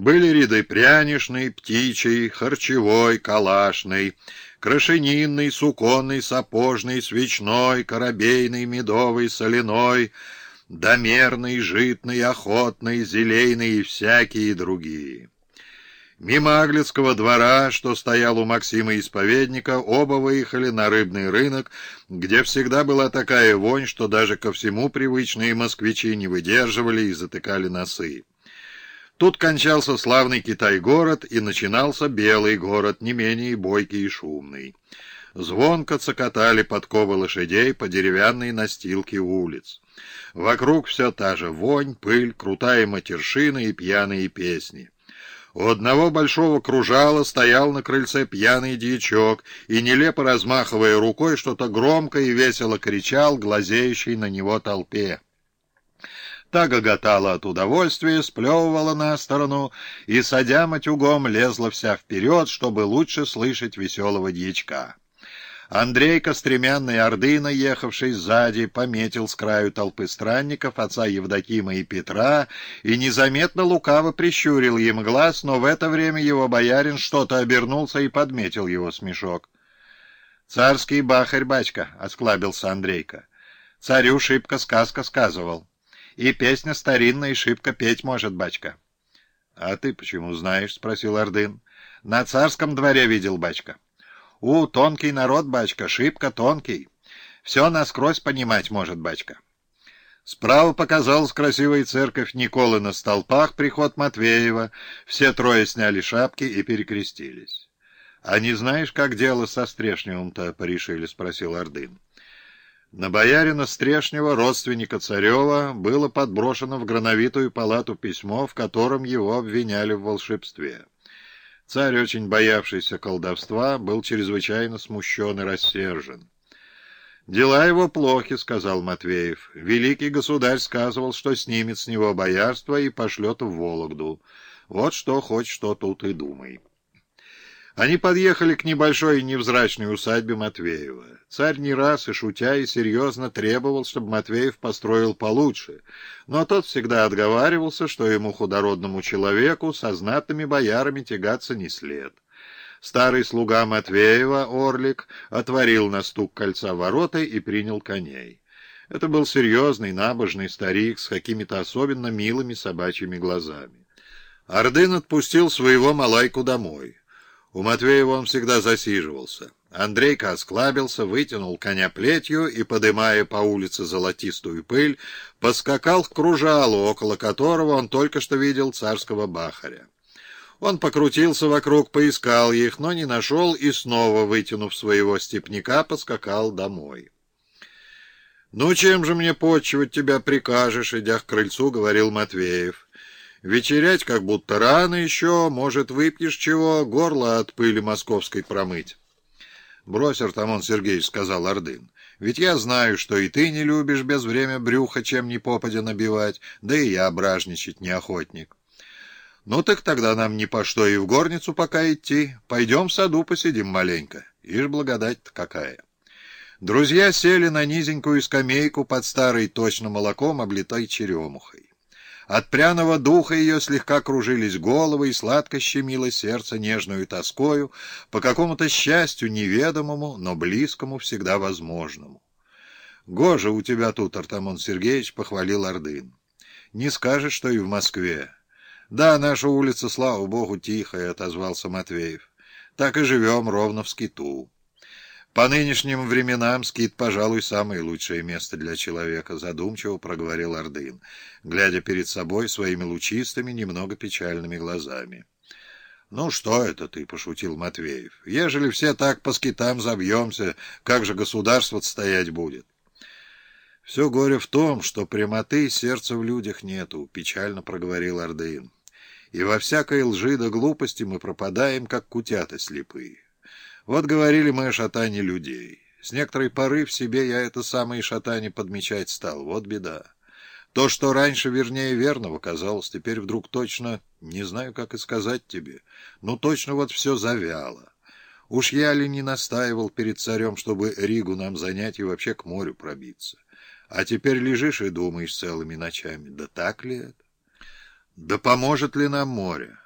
Были ряды прянишный, птичий, харчевой, калашный, крашенинный, суконный, сапожный, свечной, коробейный, медовый, соляной, домерный, житный, охотный, зелейный и всякие другие. Мимо Аглицкого двора, что стоял у Максима Исповедника, оба выехали на рыбный рынок, где всегда была такая вонь, что даже ко всему привычные москвичи не выдерживали и затыкали носы. Тут кончался славный Китай-город и начинался белый город, не менее бойкий и шумный. Звонко цокотали подковы лошадей по деревянной настилке улиц. Вокруг все та же вонь, пыль, крутая матершина и пьяные песни. У одного большого кружала стоял на крыльце пьяный дьячок и, нелепо размахивая рукой, что-то громко и весело кричал глазеющей на него толпе. Та гоготала от удовольствия, сплевывала на сторону и, садя матюгом, лезла вся вперед, чтобы лучше слышать веселого дьячка. Андрейка, стремянный Ордына, ехавший сзади, пометил с краю толпы странников отца Евдокима и Петра и незаметно лукаво прищурил им глаз, но в это время его боярин что-то обернулся и подметил его смешок. «Царский бахарь, бачка!» — осклабился Андрейка. «Царю шибко сказка сказывал. И песня старинная, и шибко петь может, бачка». «А ты почему знаешь?» — спросил Ордын. «На царском дворе видел, бачка». У, тонкий народ, бачка, шибко тонкий. Все насквозь понимать может, бачка. Справа показалась красивая церковь Николы на столпах, приход Матвеева. Все трое сняли шапки и перекрестились. — А не знаешь, как дело со Стрешневым-то порешили? — спросил Ордын. На боярина Стрешнева, родственника Царева, было подброшено в грановитую палату письмо, в котором его обвиняли в волшебстве. Царь, очень боявшийся колдовства, был чрезвычайно смущен и рассержен. «Дела его плохи», — сказал Матвеев. «Великий государь сказывал, что снимет с него боярство и пошлет в Вологду. Вот что хоть что тут и думай». Они подъехали к небольшой невзрачной усадьбе Матвеева. Царь не раз и шутя, и серьезно требовал, чтобы Матвеев построил получше, но тот всегда отговаривался, что ему, худородному человеку, со знатными боярами тягаться не след. Старый слуга Матвеева, Орлик, отворил на стук кольца ворота и принял коней. Это был серьезный, набожный старик с какими-то особенно милыми собачьими глазами. Ордын отпустил своего малайку домой. У Матвеева он всегда засиживался. Андрейка осклабился, вытянул коня плетью и, подымая по улице золотистую пыль, поскакал к кружалу, около которого он только что видел царского бахаря. Он покрутился вокруг, поискал их, но не нашел и снова, вытянув своего степняка, поскакал домой. «Ну, чем же мне почивать тебя прикажешь?» — идя к крыльцу, говорил Матвеев. Вечерять как будто рано еще, может, выпьешь чего, горло от пыли московской промыть. Брось, Артамон Сергеевич, — сказал Ордын, — ведь я знаю, что и ты не любишь без время брюха чем ни попадя набивать, да и я бражничать не охотник. Ну так тогда нам ни по что и в горницу пока идти. Пойдем в саду посидим маленько. Ишь, благодать-то какая. Друзья сели на низенькую скамейку под старой точно молоком, облитой черемухой. От пряного духа ее слегка кружились головы и сладко щемило сердце нежную тоскою по какому-то счастью неведомому, но близкому всегда возможному. «Гожа у тебя тут, Артамон Сергеевич», — похвалил Ордын. «Не скажешь, что и в Москве». «Да, наша улица, слава богу, тихая», — отозвался Матвеев. «Так и живем ровно в скиту». По нынешним временам скит, пожалуй, самое лучшее место для человека, задумчиво проговорил Ордын, глядя перед собой своими лучистыми, немного печальными глазами. «Ну что это ты?» — пошутил Матвеев. «Ежели все так по скитам забьемся, как же государство стоять будет?» «Все горе в том, что прямоты сердца в людях нету», — печально проговорил Ордын. «И во всякой лжи да глупости мы пропадаем, как кутята слепые». Вот говорили мы о шатане людей. С некоторой поры в себе я это самое шатание подмечать стал. Вот беда. То, что раньше вернее верного казалось, теперь вдруг точно, не знаю, как и сказать тебе, но точно вот все завяло. Уж я ли не настаивал перед царем, чтобы Ригу нам занять и вообще к морю пробиться? А теперь лежишь и думаешь целыми ночами, да так ли это? Да поможет ли нам море?